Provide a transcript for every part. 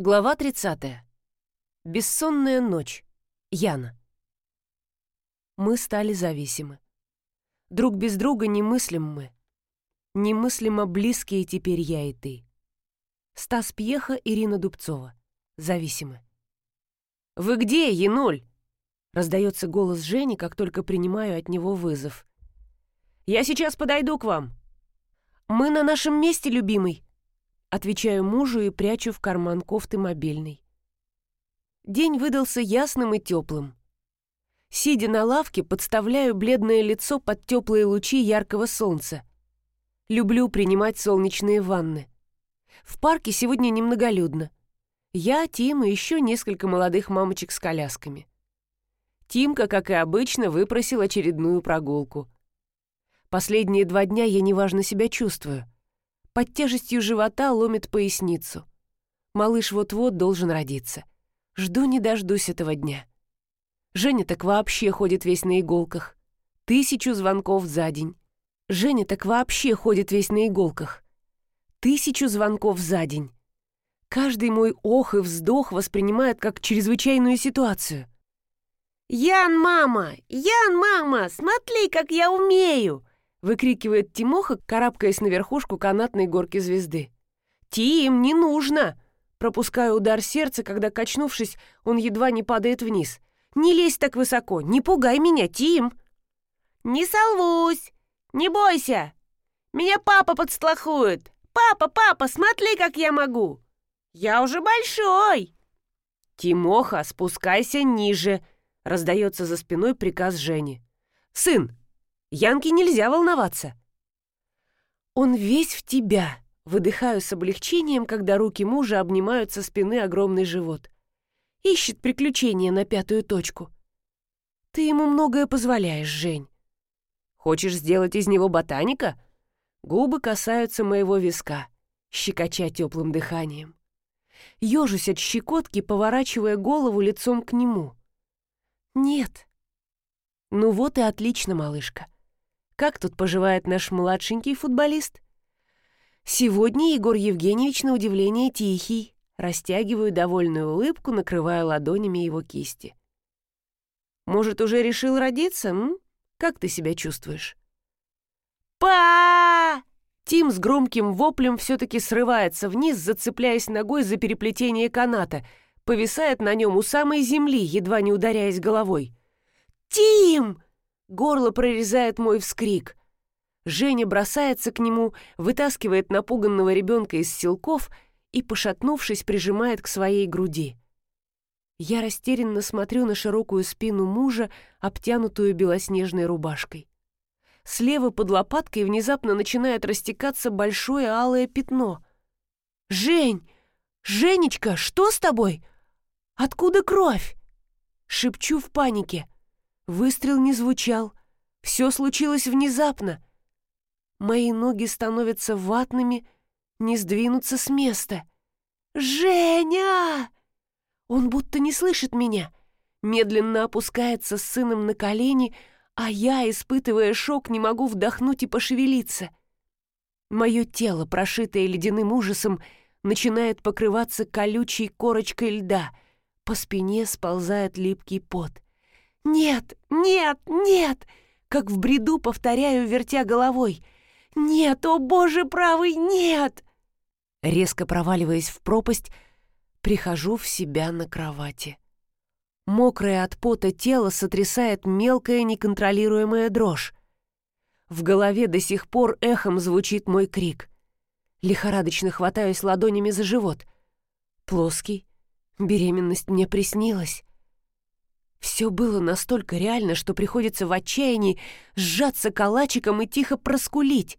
Глава 30. Бессонная ночь. Яна. Мы стали зависимы. Друг без друга не мыслим мы. Немыслимо близкие теперь я и ты. Стас Пьеха, Ирина Дубцова. Зависимы. «Вы где, Януль?» Раздается голос Жени, как только принимаю от него вызов. «Я сейчас подойду к вам». «Мы на нашем месте, любимый», Отвечаю мужу и прячу в карман кофты мобильный. День выдался ясным и теплым. Сидя на лавке, подставляю бледное лицо под теплые лучи яркого солнца. Люблю принимать солнечные ванны. В парке сегодня немноголюдно. Я, Тим и еще несколько молодых мамочек с колясками. Тимка, как и обычно, выпросил очередную прогулку. Последние два дня я неважно себя чувствую — под тяжестью живота ломит поясницу. Малыш вот-вот должен родиться. Жду не дождусь этого дня. Женя так вообще ходит весь на иголках. Тысячу звонков за день. Женя так вообще ходит весь на иголках. Тысячу звонков за день. Каждый мой ох и вздох воспринимает как чрезвычайную ситуацию. «Ян, мама! Ян, мама! Смотри, как я умею!» Выкрикивает Тимоха, карабкаясь на верхушку канатной горки звезды. «Тим, не нужно!» Пропускаю удар сердца, когда, качнувшись, он едва не падает вниз. «Не лезь так высоко! Не пугай меня, Тим!» «Не солвусь! Не бойся! Меня папа подстлахует! Папа, папа, смотри, как я могу! Я уже большой!» «Тимоха, спускайся ниже!» — раздается за спиной приказ Жени. «Сын, Янке нельзя волноваться. Он весь в тебя. Выдыхаю с облегчением, когда руки мужа обнимают со спины огромный живот. Ищет приключения на пятую точку. Ты ему многое позволяешь, Жень. Хочешь сделать из него ботаника? Губы касаются моего виска, щекоча теплым дыханием. Ёжусь от щекотки, поворачивая голову лицом к нему. Нет. Ну вот и отлично, малышка. Как тут поживает наш младшенький футболист? Сегодня Егор Евгеньевич на удивление тихий. Растягиваю довольную улыбку, накрывая ладонями его кисти. Может, уже решил родиться, м? Как ты себя чувствуешь? Па! Тим с громким воплем все-таки срывается вниз, зацепляясь ногой за переплетение каната, повисает на нем у самой земли, едва не ударяясь головой. «Тим!» Горло прорезает мой вскрик. Женя бросается к нему, вытаскивает напуганного ребенка из силков и, пошатнувшись, прижимает к своей груди. Я растерянно смотрю на широкую спину мужа, обтянутую белоснежной рубашкой. Слева под лопаткой внезапно начинает растекаться большое алое пятно. «Жень! Женечка, что с тобой? Откуда кровь?» Шепчу в панике. Выстрел не звучал. Все случилось внезапно. Мои ноги становятся ватными, не сдвинуться с места. «Женя!» Он будто не слышит меня. Медленно опускается с сыном на колени, а я, испытывая шок, не могу вдохнуть и пошевелиться. Мое тело, прошитое ледяным ужасом, начинает покрываться колючей корочкой льда. По спине сползает липкий пот. «Нет, нет, нет!» Как в бреду повторяю, вертя головой. «Нет, о боже правый, нет!» Резко проваливаясь в пропасть, прихожу в себя на кровати. Мокрое от пота тело сотрясает мелкая неконтролируемая дрожь. В голове до сих пор эхом звучит мой крик. Лихорадочно хватаюсь ладонями за живот. Плоский. Беременность мне приснилась. Все было настолько реально, что приходится в отчаянии сжаться калачиком и тихо проскулить.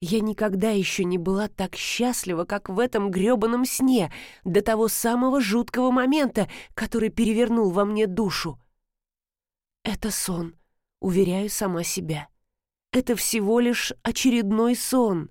Я никогда еще не была так счастлива, как в этом грёбаном сне, до того самого жуткого момента, который перевернул во мне душу. Это сон, уверяю сама себя. Это всего лишь очередной сон.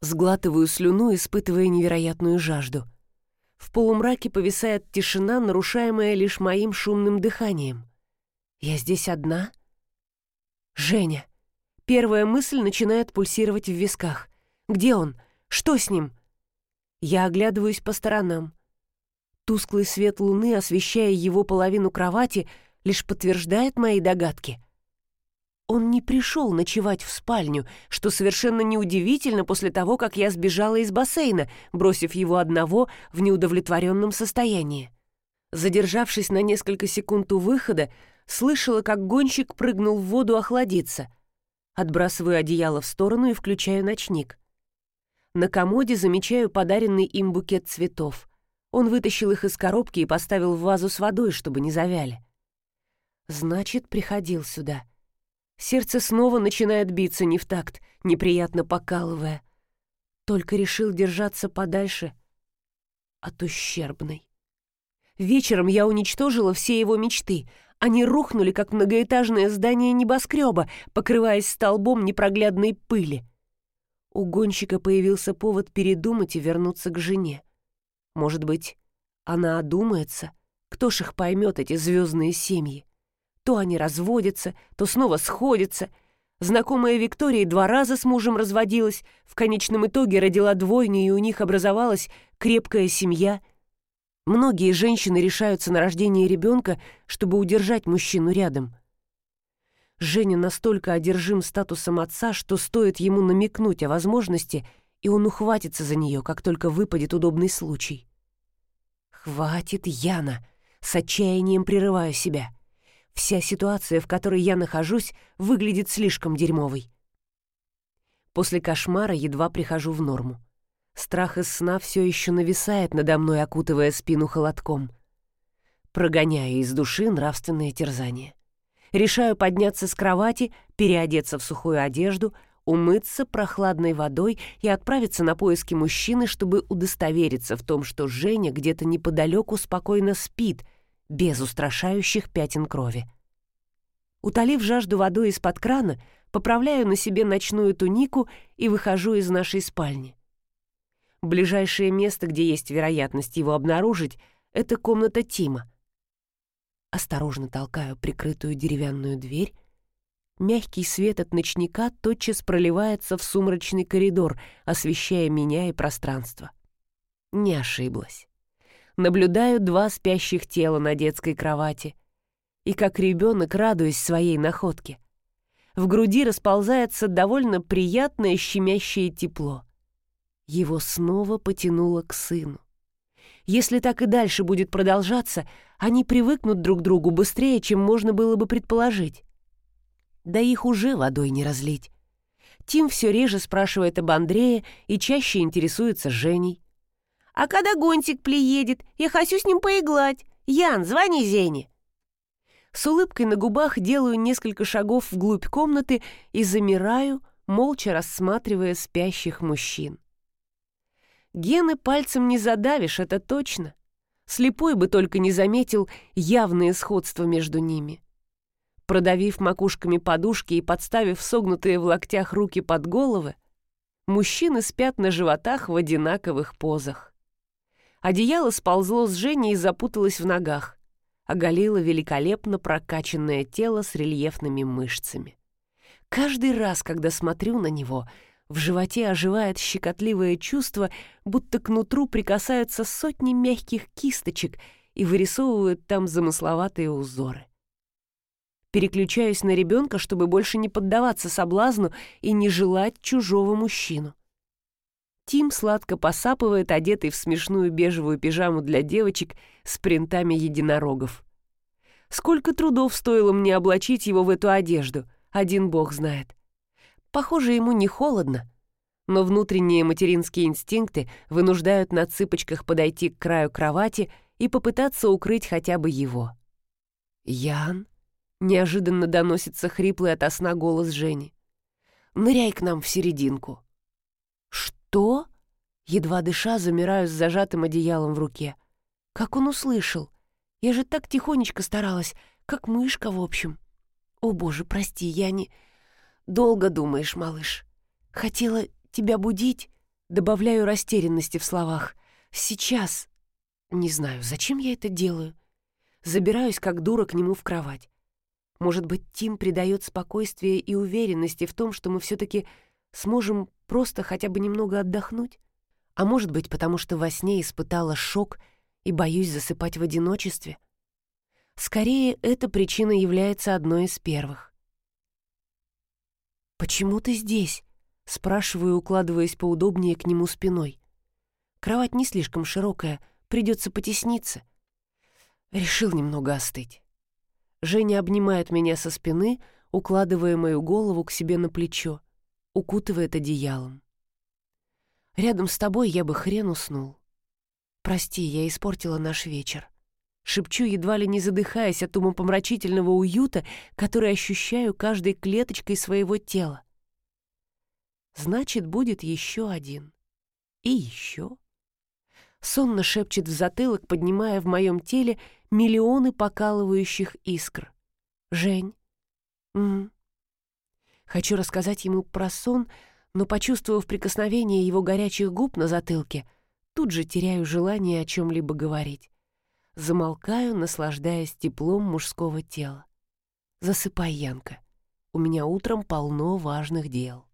Сглатываю слюну, испытывая невероятную жажду. В полумраке повисает тишина, нарушаемая лишь моим шумным дыханием. Я здесь одна? Женя. Первая мысль начинает пульсировать в висках. Где он? Что с ним? Я оглядываюсь по сторонам. Тусклый свет луны, освещая его половину кровати, лишь подтверждает мои догадки. Он не пришел ночевать в спальню, что совершенно неудивительно после того, как я сбежала из бассейна, бросив его одного в неудовлетворенном состоянии. Задержавшись на несколько секунд у выхода, слышала, как гонщик прыгнул в воду охладиться. Отбрасываю одеяло в сторону и включаю ночник. На комоде замечаю подаренный им букет цветов. Он вытащил их из коробки и поставил в вазу с водой, чтобы не завяли. Значит, приходил сюда. Сердце снова начинает биться не в такт, неприятно покалывая. Только решил держаться подальше от ущербной. Вечером я уничтожила все его мечты. Они рухнули, как многоэтажное здание небоскреба, покрываясь столбом непроглядной пыли. У гонщика появился повод передумать и вернуться к жене. Может быть, она одумается? Кто ж их поймет, эти звездные семьи? То они разводятся, то снова сходятся. Знакомая Виктория два раза с мужем разводилась, в конечном итоге родила двойню, и у них образовалась крепкая семья. Многие женщины решаются на рождение ребенка, чтобы удержать мужчину рядом. Женя настолько одержим статусом отца, что стоит ему намекнуть о возможности, и он ухватится за нее, как только выпадет удобный случай. «Хватит, Яна!» С отчаянием прерываю себя. Вся ситуация, в которой я нахожусь, выглядит слишком дерьмовой. После кошмара едва прихожу в норму. Страх из сна все еще нависает надо мной, окутывая спину холодком. Прогоняя из души нравственное терзание. Решаю подняться с кровати, переодеться в сухую одежду, умыться прохладной водой и отправиться на поиски мужчины, чтобы удостовериться в том, что Женя где-то неподалеку спокойно спит, без устрашающих пятен крови. Утолив жажду водой из-под крана, поправляю на себе ночную тунику и выхожу из нашей спальни. Ближайшее место, где есть вероятность его обнаружить, это комната Тима. Осторожно толкаю прикрытую деревянную дверь. Мягкий свет от ночника тотчас проливается в сумрачный коридор, освещая меня и пространство. Не ошиблась наблюдаю два спящих тела на детской кровати и как ребенок радуюсь своей находке. В груди расползается довольно приятное щемящее тепло. Его снова потянуло к сыну. Если так и дальше будет продолжаться, они привыкнут друг к другу быстрее, чем можно было бы предположить. Да их уже водой не разлить. Тим все реже спрашивает об Андрее и чаще интересуется Женей. А когда Гонтик приедет, я хочу с ним поиглать. Ян, звони Зене». С улыбкой на губах делаю несколько шагов вглубь комнаты и замираю, молча рассматривая спящих мужчин. Гены пальцем не задавишь, это точно. Слепой бы только не заметил явное сходство между ними. Продавив макушками подушки и подставив согнутые в локтях руки под головы, мужчины спят на животах в одинаковых позах. Одеяло сползло с Жени и запуталось в ногах. Оголило великолепно прокачанное тело с рельефными мышцами. Каждый раз, когда смотрю на него, в животе оживает щекотливое чувство, будто к нутру прикасаются сотни мягких кисточек и вырисовывают там замысловатые узоры. Переключаюсь на ребенка, чтобы больше не поддаваться соблазну и не желать чужого мужчину. Тим сладко посапывает, одетый в смешную бежевую пижаму для девочек с принтами единорогов. Сколько трудов стоило мне облачить его в эту одежду, один бог знает. Похоже, ему не холодно, но внутренние материнские инстинкты вынуждают на цыпочках подойти к краю кровати и попытаться укрыть хотя бы его. «Ян?» — неожиданно доносится хриплый ото сна голос Жени. «Ныряй к нам в серединку». «Что?» Едва дыша, замираю с зажатым одеялом в руке. Как он услышал? Я же так тихонечко старалась, как мышка, в общем. О, боже, прости, я не... Долго думаешь, малыш. Хотела тебя будить, добавляю растерянности в словах. Сейчас. Не знаю, зачем я это делаю. Забираюсь, как дура, к нему в кровать. Может быть, Тим придает спокойствие и уверенности в том, что мы все-таки сможем просто хотя бы немного отдохнуть? А может быть, потому что во сне испытала шок и боюсь засыпать в одиночестве? Скорее, эта причина является одной из первых. «Почему ты здесь?» — спрашиваю, укладываясь поудобнее к нему спиной. Кровать не слишком широкая, придется потесниться. Решил немного остыть. Женя обнимает меня со спины, укладывая мою голову к себе на плечо, укутывает одеялом. Рядом с тобой я бы хрен уснул. Прости, я испортила наш вечер. Шепчу, едва ли не задыхаясь от умопомрачительного уюта, который ощущаю каждой клеточкой своего тела. Значит, будет еще один. И еще. Сонно шепчет в затылок, поднимая в моем теле миллионы покалывающих искр. «Жень?» М. Хочу рассказать ему про сон, но, почувствовав прикосновение его горячих губ на затылке, тут же теряю желание о чем-либо говорить. Замолкаю, наслаждаясь теплом мужского тела. Засыпай, Янка. У меня утром полно важных дел.